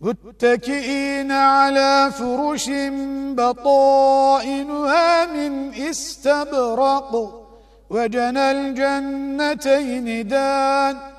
متكئين على فرش بطائنها من استبرق وجنى الجنتين دان.